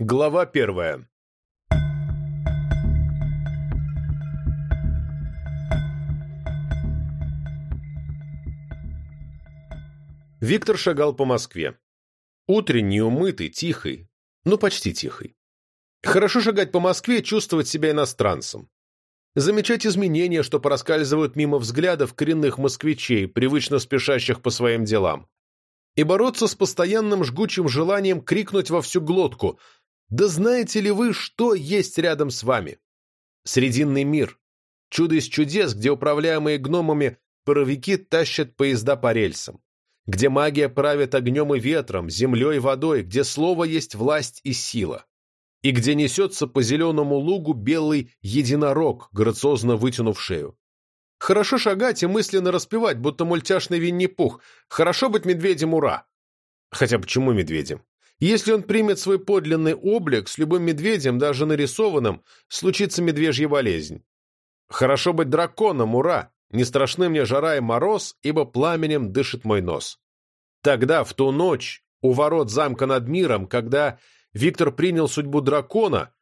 Глава первая. Виктор шагал по Москве. Утренний, умытый, тихий. Ну, почти тихий. Хорошо шагать по Москве, чувствовать себя иностранцем. Замечать изменения, что проскальзывают мимо взглядов коренных москвичей, привычно спешащих по своим делам. И бороться с постоянным жгучим желанием крикнуть во всю глотку – да знаете ли вы, что есть рядом с вами? Срединный мир. Чудо из чудес, где управляемые гномами паровики тащат поезда по рельсам. Где магия правит огнем и ветром, землей и водой, где слово есть власть и сила. И где несется по зеленому лугу белый единорог, грациозно вытянув шею. Хорошо шагать и мысленно распевать, будто мультяшный Винни-Пух. Хорошо быть медведем, ура! Хотя почему медведем? Если он примет свой подлинный облик, с любым медведем, даже нарисованным, случится медвежья болезнь. Хорошо быть драконом, ура! Не страшны мне жара и мороз, ибо пламенем дышит мой нос. Тогда, в ту ночь, у ворот замка над миром, когда Виктор принял судьбу дракона,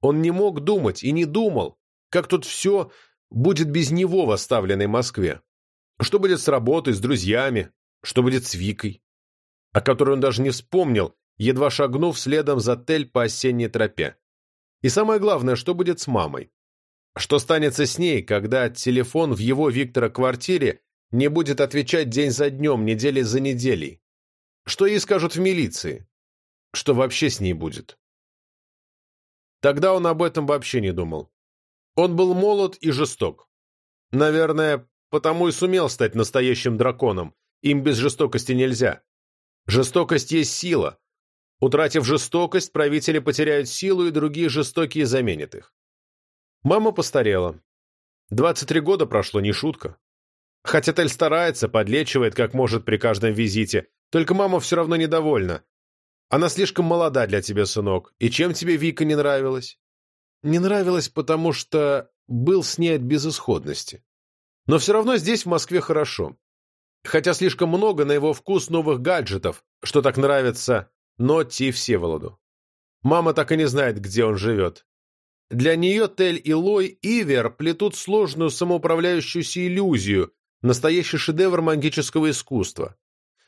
он не мог думать и не думал, как тут все будет без него в оставленной Москве. Что будет с работой, с друзьями, что будет с Викой, о которой он даже не вспомнил, едва шагнув следом за Тель по осенней тропе. И самое главное, что будет с мамой? Что станется с ней, когда телефон в его Виктора квартире не будет отвечать день за днем, недели за неделей? Что ей скажут в милиции? Что вообще с ней будет? Тогда он об этом вообще не думал. Он был молод и жесток. Наверное, потому и сумел стать настоящим драконом. Им без жестокости нельзя. Жестокость есть сила, Утратив жестокость, правители потеряют силу, и другие жестокие заменят их. Мама постарела. 23 года прошло, не шутка. Хотя Тель старается, подлечивает, как может при каждом визите, только мама все равно недовольна. Она слишком молода для тебя, сынок. И чем тебе Вика не нравилась? Не нравилась, потому что был с ней от безысходности. Но все равно здесь, в Москве, хорошо. Хотя слишком много на его вкус новых гаджетов, что так нравится Нотти Всеволоду. Мама так и не знает, где он живет. Для нее Тель и Лой Ивер плетут сложную самоуправляющуюся иллюзию, настоящий шедевр магического искусства.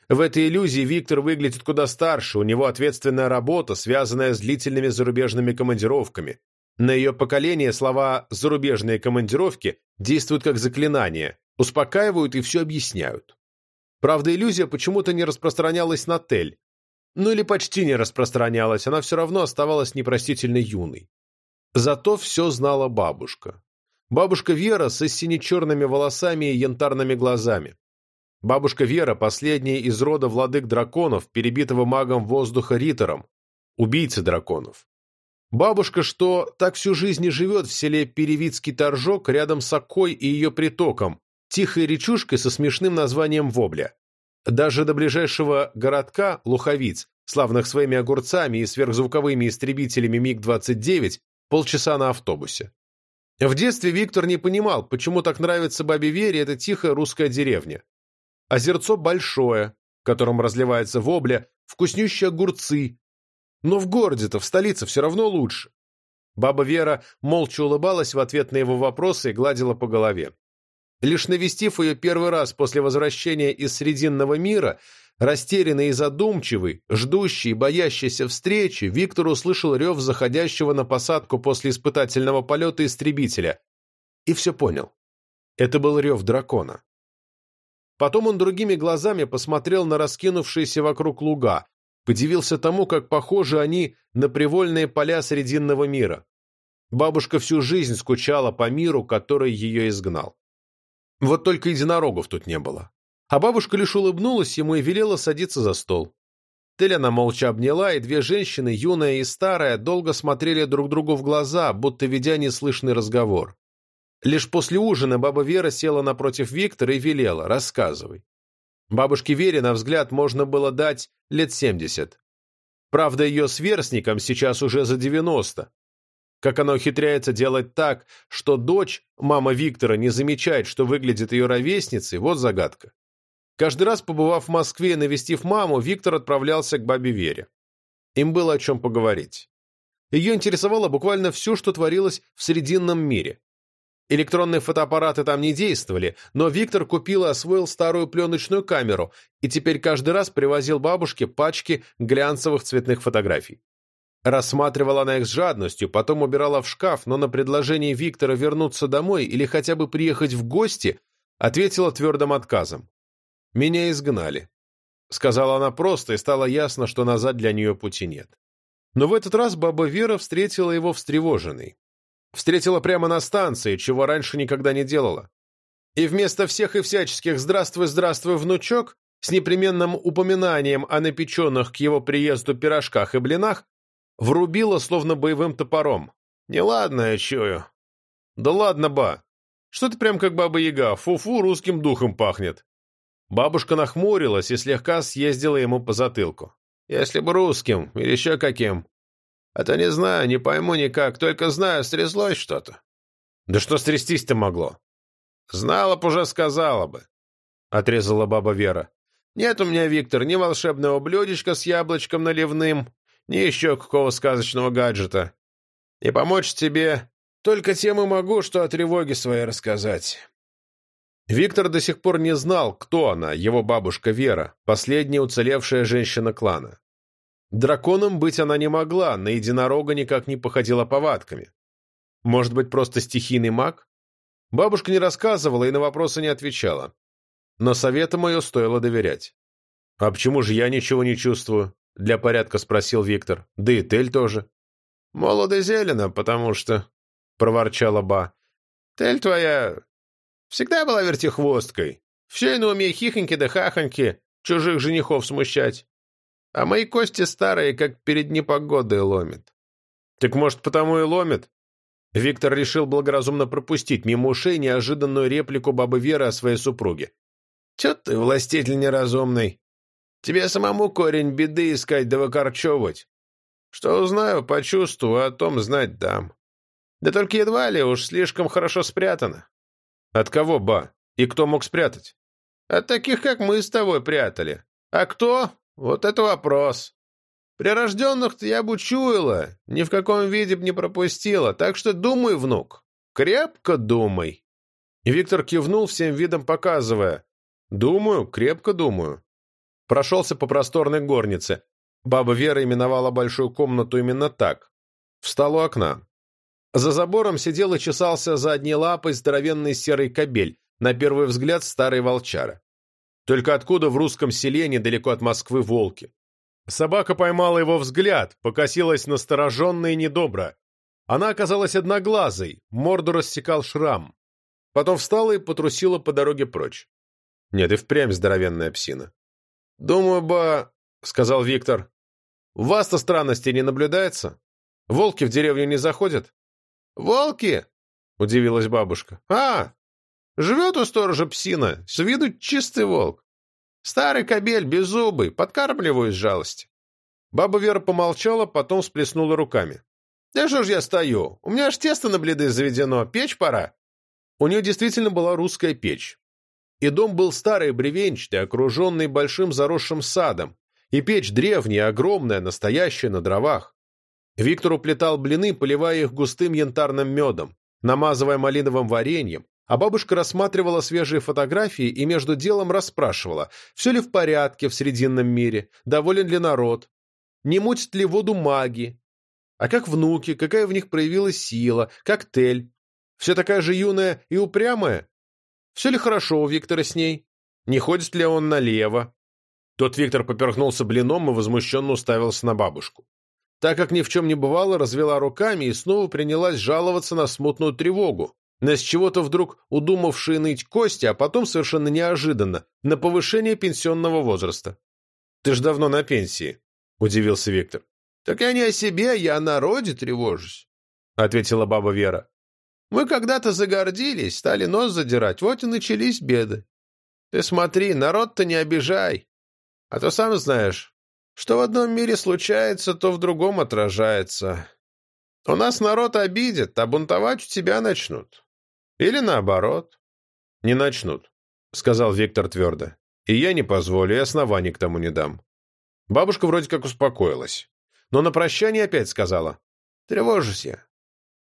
В этой иллюзии Виктор выглядит куда старше, у него ответственная работа, связанная с длительными зарубежными командировками. На ее поколение слова «зарубежные командировки» действуют как заклинание, успокаивают и все объясняют. Правда, иллюзия почему-то не распространялась на Тель, ну или почти не распространялась, она все равно оставалась непростительно юной. Зато все знала бабушка. Бабушка Вера с сине-черными волосами и янтарными глазами. Бабушка Вера – последняя из рода владык драконов, перебитого магом воздуха Ритором, убийцы драконов. Бабушка, что так всю жизнь и живет в селе Перевицкий Торжок рядом с Окой и ее притоком, тихой речушкой со смешным названием Вобля. Даже до ближайшего городка Луховиц, славных своими огурцами и сверхзвуковыми истребителями МиГ-29, полчаса на автобусе. В детстве Виктор не понимал, почему так нравится бабе Вере эта тихая русская деревня. Озерцо большое, в котором разливается вобля, вкуснющие огурцы. Но в городе-то, в столице, все равно лучше. Баба Вера молча улыбалась в ответ на его вопросы и гладила по голове. Лишь навестив ее первый раз после возвращения из Срединного мира, растерянный и задумчивый, ждущий и боящийся встречи, Виктор услышал рев заходящего на посадку после испытательного полета истребителя. И все понял. Это был рев дракона. Потом он другими глазами посмотрел на раскинувшиеся вокруг луга, подивился тому, как похожи они на привольные поля Срединного мира. Бабушка всю жизнь скучала по миру, который ее изгнал. Вот только единорогов тут не было. А бабушка лишь улыбнулась ему и велела садиться за стол. Тель она молча обняла, и две женщины, юная и старая, долго смотрели друг другу в глаза, будто ведя неслышный разговор. Лишь после ужина баба Вера села напротив Виктора и велела «рассказывай». Бабушке Вере, на взгляд, можно было дать лет семьдесят. Правда, ее сверстникам сейчас уже за девяносто. Как она ухитряется делать так, что дочь, мама Виктора, не замечает, что выглядит ее ровесницей, вот загадка. Каждый раз, побывав в Москве и навестив маму, Виктор отправлялся к бабе Вере. Им было о чем поговорить. Ее интересовало буквально все, что творилось в Срединном мире. Электронные фотоаппараты там не действовали, но Виктор купил и освоил старую пленочную камеру и теперь каждый раз привозил бабушке пачки глянцевых цветных фотографий. Рассматривала она их с жадностью, потом убирала в шкаф, но на предложение Виктора вернуться домой или хотя бы приехать в гости ответила твердым отказом. «Меня изгнали», — сказала она просто, и стало ясно, что назад для нее пути нет. Но в этот раз баба Вера встретила его встревоженной. Встретила прямо на станции, чего раньше никогда не делала. И вместо всех и всяческих «здравствуй, здравствуй, внучок» с непременным упоминанием о напеченных к его приезду пирожках и блинах врубила словно боевым топором. «Неладно, я чую». «Да ладно, ба. Что ты прям как баба-яга, фу-фу, русским духом пахнет». Бабушка нахмурилась и слегка съездила ему по затылку. «Если бы русским, или еще каким. А то не знаю, не пойму никак, только знаю, стряслось что-то». «Да что стрястись-то могло?» «Знала б уже, сказала бы», — отрезала баба Вера. «Нет у меня, Виктор, ни волшебного блюдечка с яблочком наливным, ни еще какого сказочного гаджета. И помочь тебе только тем и могу, что о тревоге своей рассказать». Виктор до сих пор не знал, кто она, его бабушка Вера, последняя уцелевшая женщина клана. Драконом быть она не могла, на единорога никак не походила повадками. Может быть, просто стихийный маг? Бабушка не рассказывала и на вопросы не отвечала. Но советам ее стоило доверять. «А почему же я ничего не чувствую?» — для порядка спросил Виктор. «Да и Тель тоже». «Молодо зелено, потому что...» — проворчала Ба. «Тель твоя всегда была вертихвосткой. Все на уме хихоньки да хахоньки, чужих женихов смущать. А мои кости старые, как перед непогодой ломит». «Так, может, потому и ломит?» Виктор решил благоразумно пропустить мимо ушей неожиданную реплику бабы Веры о своей супруге. «Чё ты, властитель неразумный? Тебе самому корень беды искать да выкорчевывать. Что узнаю, почувствую, о том знать дам. Да только едва ли уж слишком хорошо спрятано. От кого, ба? И кто мог спрятать? От таких, как мы с тобой прятали. А кто? Вот это вопрос. Прирожденных-то я бы чуяла, ни в каком виде б не пропустила, так что думай, внук, крепко думай. И Виктор кивнул всем видом, показывая. Думаю, крепко думаю. Прошелся по просторной горнице. Баба Вера именовала большую комнату именно так. Встал у окна. За забором сидел и чесался за одни лапой здоровенный серый кобель, на первый взгляд старый волчара. Только откуда в русском селе, недалеко от Москвы, волки? Собака поймала его взгляд, покосилась настороженно и недобро. Она оказалась одноглазой, морду рассекал шрам. Потом встала и потрусила по дороге прочь. Нет, и впрямь здоровенная псина. «Думаю, ба...» — сказал Виктор. «У вас-то странностей не наблюдается? Волки в деревню не заходят?» «Волки?» — удивилась бабушка. «А, живет у сторожа псина, с виду чистый волк. Старый кобель, беззубый, подкармливаю из жалости». Баба Вера помолчала, потом всплеснула руками. «Да что ж я стою? У меня аж тесто на бледы заведено, печь пора». У нее действительно была русская печь. И дом был старый, бревенчатый, окруженный большим заросшим садом, и печь древняя, огромная, настоящая, на дровах. Виктор уплетал блины, поливая их густым янтарным медом, намазывая малиновым вареньем, а бабушка рассматривала свежие фотографии и между делом расспрашивала, все ли в порядке в Срединном мире, доволен ли народ, не мутит ли воду маги, а как внуки, какая в них проявилась сила, как Тель, все такая же юная и упрямая, все ли хорошо у Виктора с ней? Не ходит ли он налево? Тот Виктор поперхнулся блином и возмущенно уставился на бабушку. Так как ни в чем не бывало, развела руками и снова принялась жаловаться на смутную тревогу, на с чего-то вдруг удумавшие ныть кости, а потом совершенно неожиданно, на повышение пенсионного возраста. «Ты ж давно на пенсии», — удивился Виктор. «Так я не о себе, я о народе тревожусь», — ответила баба Вера. Мы когда-то загордились, стали нос задирать, вот и начались беды. Ты смотри, народ-то не обижай. А то сам знаешь, что в одном мире случается, то в другом отражается. У нас народ обидит, а бунтовать у тебя начнут. Или наоборот. Не начнут, — сказал Виктор твердо. И я не позволю, и оснований к тому не дам. Бабушка вроде как успокоилась. Но на прощание опять сказала. Тревожусь я.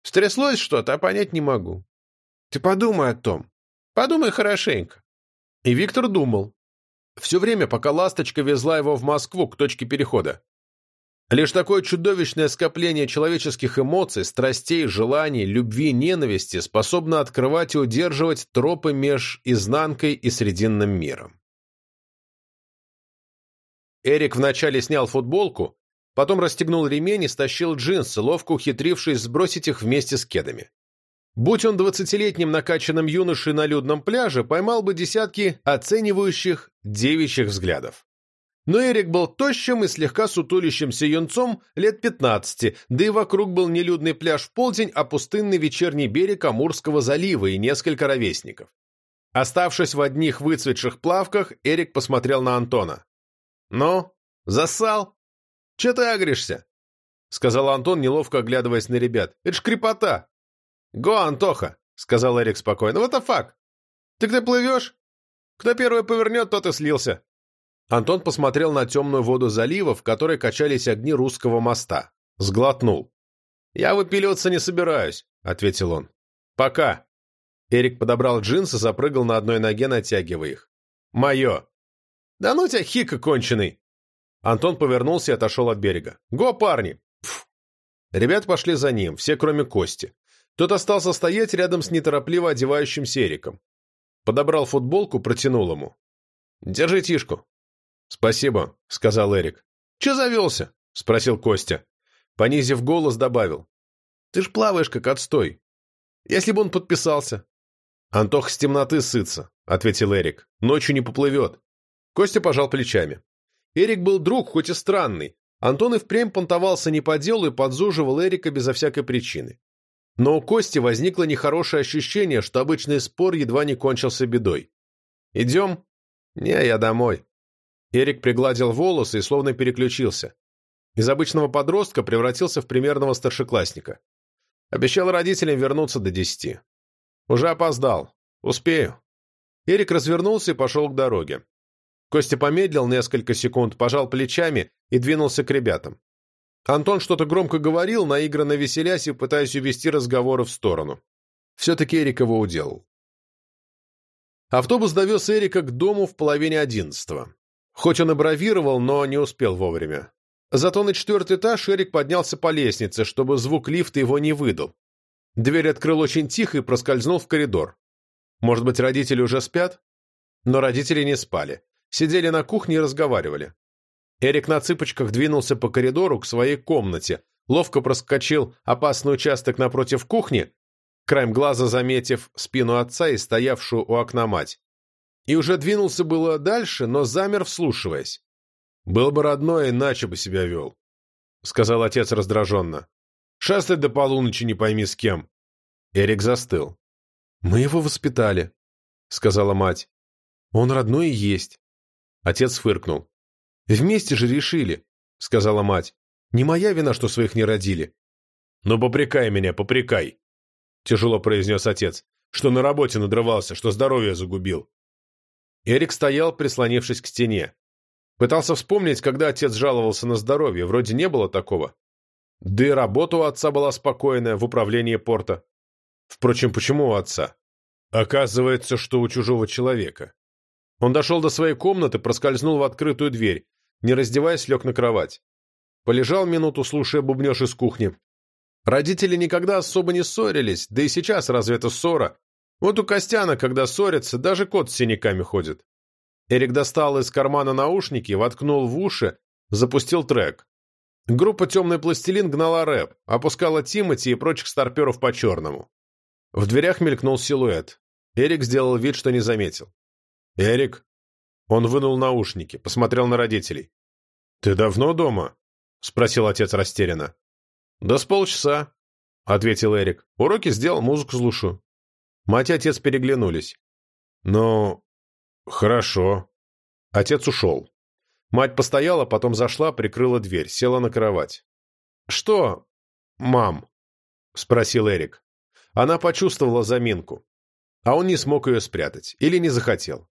Стряслось что-то, а понять не могу. Ты подумай о том. Подумай хорошенько. И Виктор думал. Все время, пока «Ласточка» везла его в Москву к точке перехода. Лишь такое чудовищное скопление человеческих эмоций, страстей, желаний, любви, ненависти способно открывать и удерживать тропы меж изнанкой и срединным миром. Эрик вначале снял футболку, потом расстегнул ремень и стащил джинсы, ловко ухитрившись сбросить их вместе с кедами. Будь он двадцатилетним накачанным юношей на людном пляже, поймал бы десятки оценивающих девичьих взглядов. Но Эрик был тощим и слегка сутулящимся юнцом лет пятнадцати, да и вокруг был нелюдный пляж в полдень, а пустынный вечерний берег Амурского залива и несколько ровесников. Оставшись в одних выцветших плавках, Эрик посмотрел на Антона. «Ну, засал? Че ты агришься?» — сказал Антон, неловко оглядываясь на ребят. «Это ж крепота!» «Го, Антоха!» — сказал Эрик спокойно. «Вот факт! Ты где плывешь? Кто первый повернет, тот и слился!» Антон посмотрел на темную воду залива, в которой качались огни русского моста. Сглотнул. «Я выпиливаться не собираюсь», — ответил он. «Пока». Эрик подобрал джинсы, запрыгал на одной ноге, натягивая их. «Мое». «Да ну тебя, хика конченый!» Антон повернулся и отошел от берега. «Го, парни!» Пф. Ребят пошли за ним, все кроме Кости. Тот остался стоять рядом с неторопливо одевающимся Эриком. Подобрал футболку, протянул ему. «Держи тишку». «Спасибо», — сказал Эрик. «Че завелся?» — спросил Костя. Понизив голос, добавил. «Ты ж плаваешь, как отстой. Если бы он подписался». «Антох с темноты сытся», — ответил Эрик. «Ночью не поплывет». Костя пожал плечами. Эрик был друг, хоть и странный. Антон и впрямь понтовался не по делу и подзуживал Эрика безо всякой причины. Но у Кости возникло нехорошее ощущение, что обычный спор едва не кончился бедой. «Идем?» «Не, я домой». Эрик пригладил волосы и словно переключился. Из обычного подростка превратился в примерного старшеклассника. Обещал родителям вернуться до десяти. Уже опоздал. Успею. Эрик развернулся и пошел к дороге. Костя помедлил несколько секунд, пожал плечами и двинулся к ребятам. Антон что-то громко говорил, наигранно веселясь и пытаясь увести разговоры в сторону. Все-таки Эрик его уделал. Автобус довез Эрика к дому в половине одиннадцатого. Хоть он и бравировал, но не успел вовремя. Зато на четвертый этаж Эрик поднялся по лестнице, чтобы звук лифта его не выдал. Дверь открыл очень тихо и проскользнул в коридор. Может быть, родители уже спят? Но родители не спали. Сидели на кухне и разговаривали. Эрик на цыпочках двинулся по коридору к своей комнате, ловко проскочил опасный участок напротив кухни, краем глаза заметив спину отца и стоявшую у окна мать. И уже двинулся было дальше, но замер, вслушиваясь. «Был бы родной, иначе бы себя вел», — сказал отец раздраженно. «Шастать до полуночи не пойми с кем». Эрик застыл. «Мы его воспитали», — сказала мать. «Он родной и есть». Отец фыркнул. «Вместе же решили», — сказала мать. «Не моя вина, что своих не родили». «Ну, попрекай меня, попрекай», — тяжело произнес отец, «что на работе надрывался, что здоровье загубил». Эрик стоял, прислонившись к стене. Пытался вспомнить, когда отец жаловался на здоровье, вроде не было такого. Да и работа у отца была спокойная в управлении порта. Впрочем, почему у отца? Оказывается, что у чужого человека. Он дошел до своей комнаты, проскользнул в открытую дверь, не раздеваясь, лег на кровать. Полежал минуту, слушая бубнеж из кухни. Родители никогда особо не ссорились, да и сейчас разве это ссора? Вот у Костяна, когда ссорятся, даже кот с синяками ходит. Эрик достал из кармана наушники, воткнул в уши, запустил трек. Группа «Темный пластилин» гнала рэп, опускала Тимати и прочих старперов по-черному. В дверях мелькнул силуэт. Эрик сделал вид, что не заметил. «Эрик?» Он вынул наушники, посмотрел на родителей. «Ты давно дома?» — спросил отец растерянно. «Да с полчаса», — ответил Эрик. «Уроки сделал, музыку слушаю». Мать и отец переглянулись. «Ну, хорошо». Отец ушел. Мать постояла, потом зашла, прикрыла дверь, села на кровать. «Что, мам?» — спросил Эрик. Она почувствовала заминку. А он не смог ее спрятать. Или не захотел.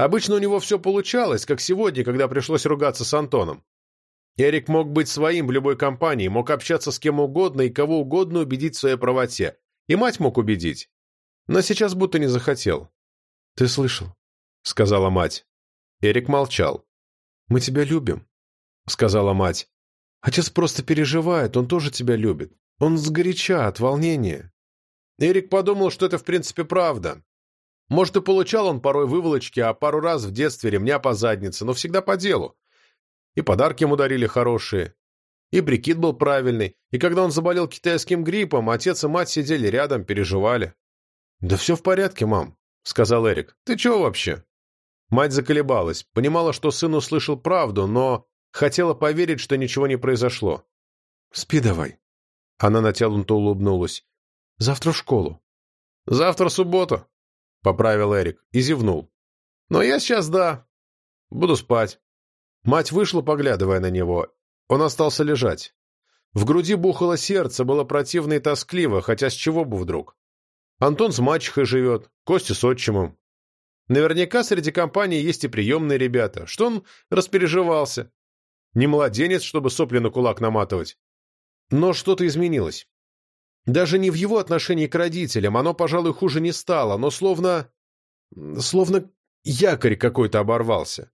Обычно у него все получалось, как сегодня, когда пришлось ругаться с Антоном. Эрик мог быть своим в любой компании, мог общаться с кем угодно и кого угодно убедить в своей правоте. И мать мог убедить. Но сейчас будто не захотел. «Ты слышал?» — сказала мать. Эрик молчал. «Мы тебя любим», — сказала мать. «Отец просто переживает, он тоже тебя любит. Он сгоряча от волнения». Эрик подумал, что это в принципе правда. Может, и получал он порой выволочки, а пару раз в детстве ремня по заднице, но всегда по делу. И подарки ему дарили хорошие, и прикид был правильный, и когда он заболел китайским гриппом, отец и мать сидели рядом, переживали. «Да все в порядке, мам», — сказал Эрик. «Ты чего вообще?» Мать заколебалась, понимала, что сын услышал правду, но хотела поверить, что ничего не произошло. «Спи давай». Она натянуто улыбнулась. «Завтра в школу». «Завтра суббота», — поправил Эрик и зевнул. «Но я сейчас, да. Буду спать». Мать вышла, поглядывая на него. Он остался лежать. В груди бухало сердце, было противно и тоскливо, хотя с чего бы вдруг. Антон с мачехой живет, Костя с отчимом. Наверняка среди компании есть и приемные ребята. Что он распереживался? Не младенец, чтобы сопли на кулак наматывать. Но что-то изменилось. Даже не в его отношении к родителям, оно, пожалуй, хуже не стало, но словно... словно якорь какой-то оборвался.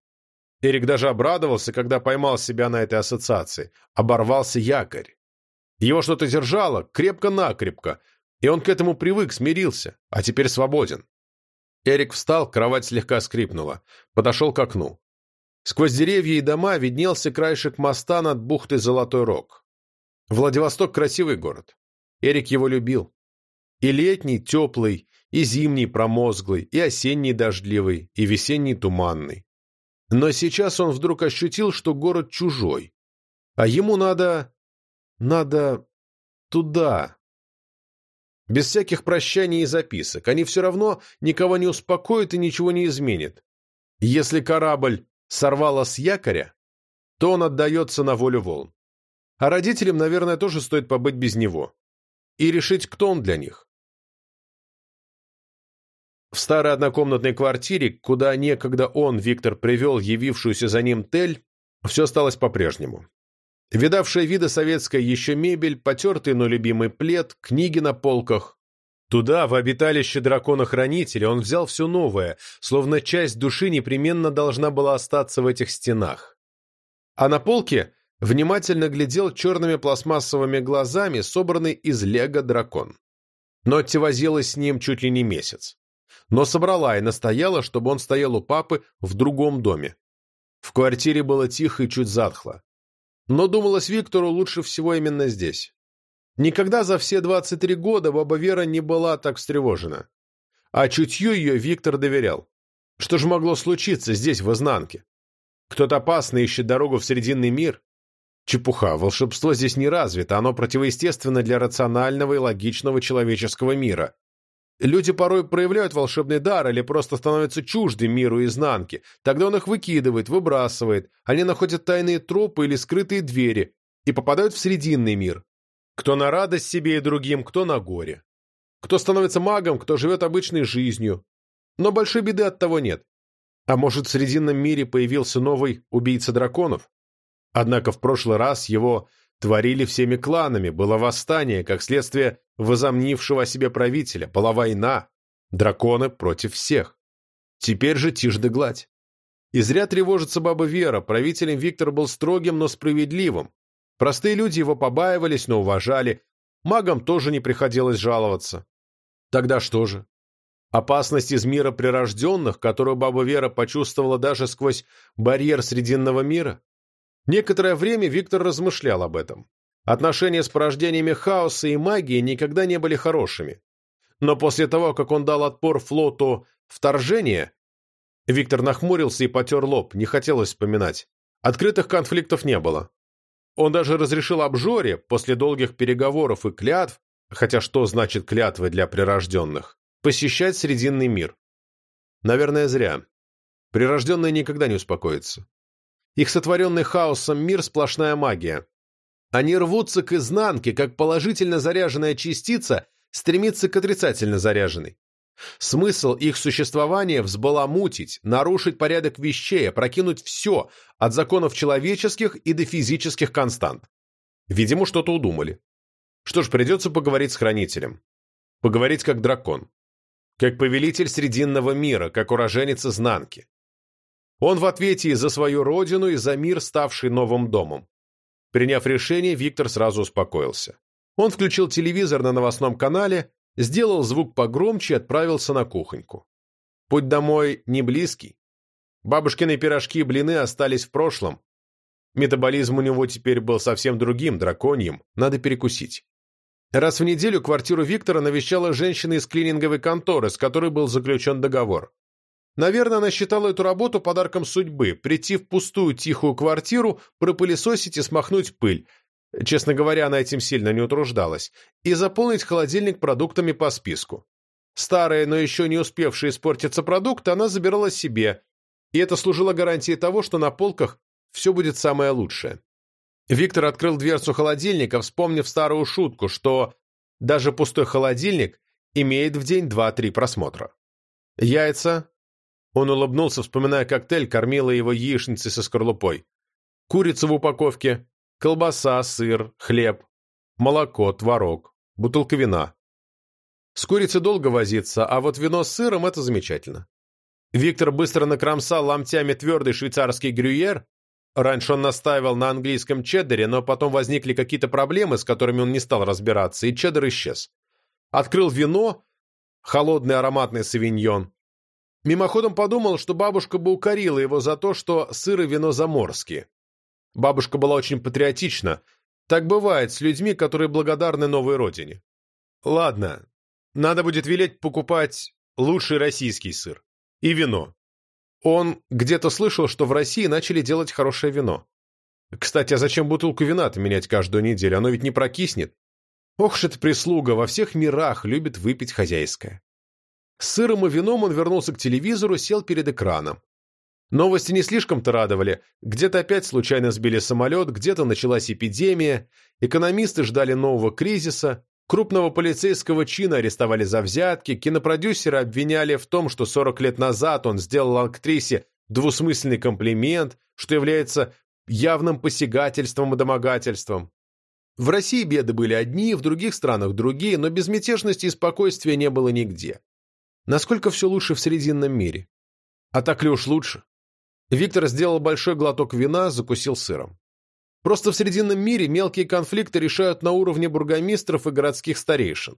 Эрик даже обрадовался, когда поймал себя на этой ассоциации. Оборвался якорь. Его что-то держало, крепко-накрепко, и он к этому привык, смирился, а теперь свободен. Эрик встал, кровать слегка скрипнула. Подошел к окну. Сквозь деревья и дома виднелся краешек моста над бухтой Золотой Рог. Владивосток – красивый город. Эрик его любил. И летний, теплый, и зимний, промозглый, и осенний, дождливый, и весенний, туманный. Но сейчас он вдруг ощутил, что город чужой. А ему надо... надо... туда, без всяких прощаний и записок. Они все равно никого не успокоят и ничего не изменят. Если корабль сорвало с якоря, то он отдается на волю волн. А родителям, наверное, тоже стоит побыть без него. И решить, кто он для них. В старой однокомнатной квартире, куда некогда он, Виктор, привел явившуюся за ним Тель, все осталось по-прежнему. Видавшая вида советская еще мебель, потертый, но любимый плед, книги на полках. Туда, в обиталище дракона-хранителя, он взял все новое, словно часть души непременно должна была остаться в этих стенах. А на полке внимательно глядел черными пластмассовыми глазами, собранный из лего дракон. Нотти возилась с ним чуть ли не месяц. Но собрала и настояла, чтобы он стоял у папы в другом доме. В квартире было тихо и чуть затхло. Но думалось Виктору лучше всего именно здесь. Никогда за все 23 года баба Вера не была так встревожена. А чутью ее Виктор доверял. Что же могло случиться здесь, в изнанке? Кто-то опасный ищет дорогу в Срединный мир? Чепуха, волшебство здесь не развито, оно противоестественно для рационального и логичного человеческого мира. Люди порой проявляют волшебный дар или просто становятся чужды миру изнанки. Тогда он их выкидывает, выбрасывает. Они находят тайные тропы или скрытые двери и попадают в срединный мир. Кто на радость себе и другим, кто на горе. Кто становится магом, кто живет обычной жизнью. Но большой беды от того нет. А может, в Срединном мире появился новый убийца драконов? Однако в прошлый раз его творили всеми кланами, было восстание, как следствие возомнившего о себе правителя, была война, драконы против всех. Теперь же тишь да гладь. И зря тревожится баба Вера, правителем Виктор был строгим, но справедливым. Простые люди его побаивались, но уважали, магам тоже не приходилось жаловаться. Тогда что же? Опасность из мира прирожденных, которую баба Вера почувствовала даже сквозь барьер Срединного мира? Некоторое время Виктор размышлял об этом. Отношения с порождениями хаоса и магии никогда не были хорошими. Но после того, как он дал отпор флоту вторжения, Виктор нахмурился и потер лоб, не хотелось вспоминать. Открытых конфликтов не было. Он даже разрешил обжоре, после долгих переговоров и клятв, хотя что значит клятвы для прирожденных, посещать Срединный мир. Наверное, зря. Прирожденные никогда не успокоятся. Их сотворенный хаосом мир – сплошная магия. Они рвутся к изнанке, как положительно заряженная частица стремится к отрицательно заряженной. Смысл их существования – взбаламутить, нарушить порядок вещей, опрокинуть все, от законов человеческих и до физических констант. Видимо, что-то удумали. Что ж, придется поговорить с хранителем. Поговорить как дракон. Как повелитель Срединного мира, как уроженец изнанки. Он в ответе и за свою родину, и за мир, ставший новым домом. Приняв решение, Виктор сразу успокоился. Он включил телевизор на новостном канале, сделал звук погромче и отправился на кухоньку. Путь домой не близкий. Бабушкины пирожки и блины остались в прошлом. Метаболизм у него теперь был совсем другим, драконьим, надо перекусить. Раз в неделю квартиру Виктора навещала женщина из клининговой конторы, с которой был заключен договор. Наверное, она считала эту работу подарком судьбы – прийти в пустую тихую квартиру, пропылесосить и смахнуть пыль. Честно говоря, она этим сильно не утруждалась. И заполнить холодильник продуктами по списку. Старые, но еще не успевшие испортиться продукты она забирала себе, и это служило гарантией того, что на полках все будет самое лучшее. Виктор открыл дверцу холодильника, вспомнив старую шутку, что даже пустой холодильник имеет в день два-три просмотра. Яйца. Он улыбнулся, вспоминая коктейль, кормила его яичницей со скорлупой. Курица в упаковке, колбаса, сыр, хлеб, молоко, творог, бутылка вина. С курицей долго возиться, а вот вино с сыром – это замечательно. Виктор быстро накромсал ломтями твердый швейцарский грюйер, Раньше он настаивал на английском чеддере, но потом возникли какие-то проблемы, с которыми он не стал разбираться, и чеддер исчез. Открыл вино, холодный ароматный савиньон. Мимоходом подумал, что бабушка бы укорила его за то, что сыр и вино заморские. Бабушка была очень патриотична. Так бывает с людьми, которые благодарны новой родине. Ладно, надо будет велеть покупать лучший российский сыр. И вино. Он где-то слышал, что в России начали делать хорошее вино. Кстати, а зачем бутылку вина-то менять каждую неделю? Оно ведь не прокиснет. Ох ж эта прислуга, во всех мирах любит выпить хозяйское. С сыром и вином он вернулся к телевизору, сел перед экраном. Новости не слишком-то радовали. Где-то опять случайно сбили самолет, где-то началась эпидемия, экономисты ждали нового кризиса, Крупного полицейского чина арестовали за взятки, кинопродюсера обвиняли в том, что 40 лет назад он сделал актрисе двусмысленный комплимент, что является явным посягательством и домогательством. В России беды были одни, в других странах другие, но безмятежности и спокойствия не было нигде. Насколько все лучше в Срединном мире? А так ли уж лучше? Виктор сделал большой глоток вина, закусил сыром. Просто в Срединном мире мелкие конфликты решают на уровне бургомистров и городских старейшин.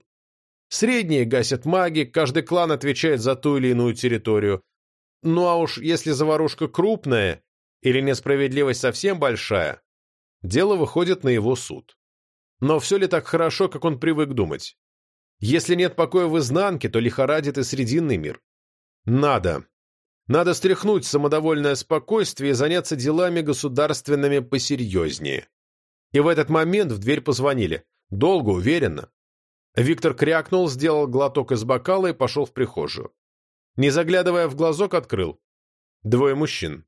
Средние гасят маги, каждый клан отвечает за ту или иную территорию. Ну а уж если заварушка крупная или несправедливость совсем большая, дело выходит на его суд. Но все ли так хорошо, как он привык думать? Если нет покоя в изнанке, то лихорадит и Срединный мир. Надо, надо стряхнуть самодовольное спокойствие и заняться делами государственными посерьезнее. И в этот момент в дверь позвонили. Долго, уверенно. Виктор крякнул, сделал глоток из бокала и пошел в прихожую. Не заглядывая в глазок, открыл. Двое мужчин.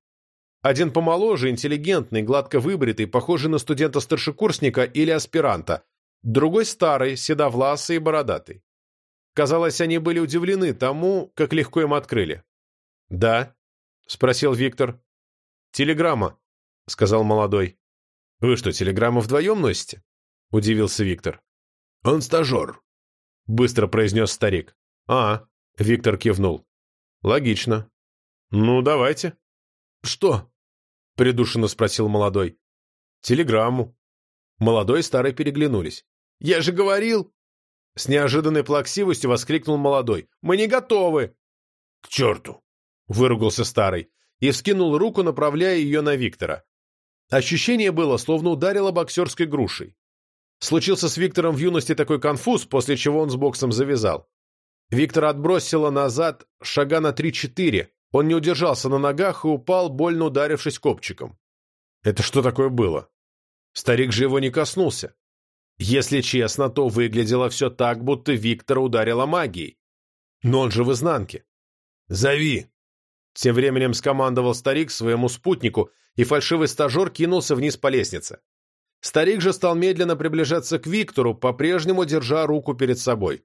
Один помоложе, интеллигентный, гладко выбритый, похожий на студента-старшекурсника или аспиранта. Другой старый, седовласый и бородатый. Казалось, они были удивлены тому, как легко им открыли. «Да?» — спросил Виктор. «Телеграмма», — сказал молодой. «Вы что, телеграмму вдвоем носите?» — удивился Виктор. «Он стажер», — быстро произнес старик. «А», — Виктор кивнул. «Логично. Ну, давайте». «Что?» — придушенно спросил молодой. «Телеграмму». Молодой и старый переглянулись. «Я же говорил!» С неожиданной плаксивостью воскликнул молодой. «Мы не готовы!» «К черту!» выругался старый, и вскинул руку, направляя ее на Виктора. Ощущение было, словно ударило боксерской грушей. Случился с Виктором в юности такой конфуз, после чего он с боксом завязал. Виктора отбросило назад шага на три-четыре. Он не удержался на ногах и упал, больно ударившись копчиком. Это что такое было? Старик же его не коснулся. Если честно, то выглядело все так, будто Виктора ударила магией. Но он же в изнанке. «Зови!» Тем временем скомандовал старик своему спутнику, и фальшивый стажер кинулся вниз по лестнице. Старик же стал медленно приближаться к Виктору, по-прежнему держа руку перед собой.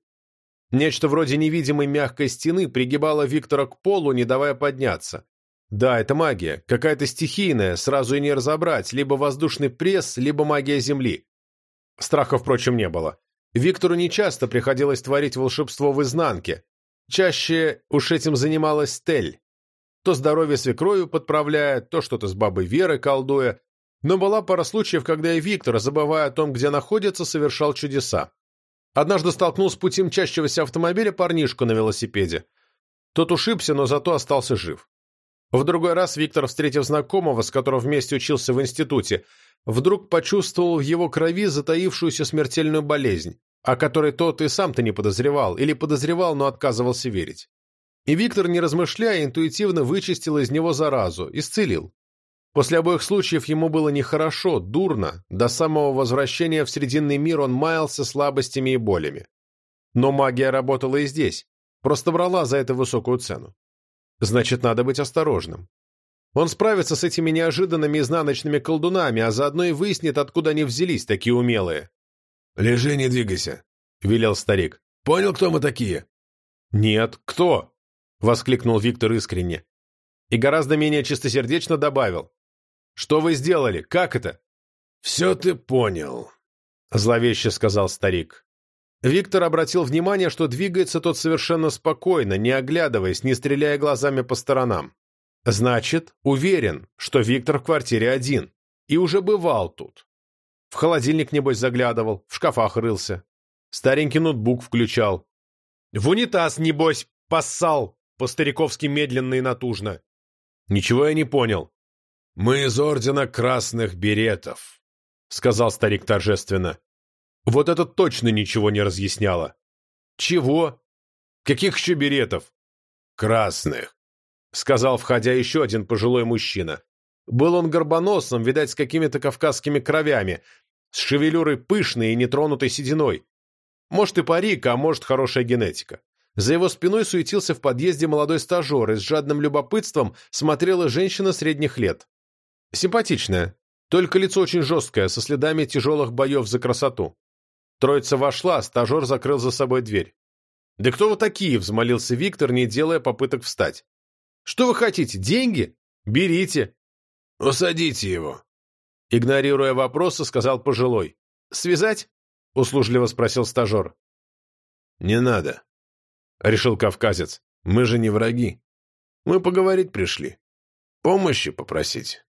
Нечто вроде невидимой мягкой стены пригибало Виктора к полу, не давая подняться. Да, это магия, какая-то стихийная, сразу и не разобрать, либо воздушный пресс, либо магия Земли. Страха, впрочем, не было. Виктору нечасто приходилось творить волшебство в изнанке. Чаще уж этим занималась Тель. То здоровье свекрою подправляя, то что-то с бабой Верой колдуя. Но была пара случаев, когда и Виктор, забывая о том, где находится, совершал чудеса. Однажды столкнул с пути мчащегося автомобиля парнишку на велосипеде. Тот ушибся, но зато остался жив. В другой раз Виктор, встретив знакомого, с которым вместе учился в институте, вдруг почувствовал в его крови затаившуюся смертельную болезнь, о которой тот и сам-то не подозревал, или подозревал, но отказывался верить. И Виктор, не размышляя, интуитивно вычистил из него заразу, исцелил. После обоих случаев ему было нехорошо, дурно, до самого возвращения в Срединный мир он маялся слабостями и болями. Но магия работала и здесь, просто брала за это высокую цену. Значит, надо быть осторожным. Он справится с этими неожиданными изнаночными колдунами, а заодно и выяснит, откуда они взялись, такие умелые. «Лежи, не двигайся», — велел старик. «Понял, кто мы такие?» «Нет, кто?» — воскликнул Виктор искренне. И гораздо менее чистосердечно добавил. «Что вы сделали? Как это?» «Все ты понял», — зловеще сказал старик. Виктор обратил внимание, что двигается тот совершенно спокойно, не оглядываясь, не стреляя глазами по сторонам. Значит, уверен, что Виктор в квартире один. И уже бывал тут. В холодильник, небось, заглядывал, в шкафах рылся. Старенький ноутбук включал. В унитаз, небось, поссал, по-стариковски медленно и натужно. Ничего я не понял. «Мы из Ордена Красных Беретов», — сказал старик торжественно. Вот это точно ничего не разъясняло. «Чего? Каких еще беретов?» «Красных сказал, входя еще один пожилой мужчина. Был он горбоносом, видать, с какими-то кавказскими кровями, с шевелюрой пышной и нетронутой сединой. Может и парик, а может хорошая генетика. За его спиной суетился в подъезде молодой стажер и с жадным любопытством смотрела женщина средних лет. Симпатичная, только лицо очень жесткое, со следами тяжелых боев за красоту. Троица вошла, стажер закрыл за собой дверь. «Да кто вы такие?» – взмолился Виктор, не делая попыток встать. Что вы хотите, деньги? Берите. Усадите его. Игнорируя вопросы, сказал пожилой. Связать? Услужливо спросил стажер. Не надо, решил кавказец. Мы же не враги. Мы поговорить пришли. Помощи попросить.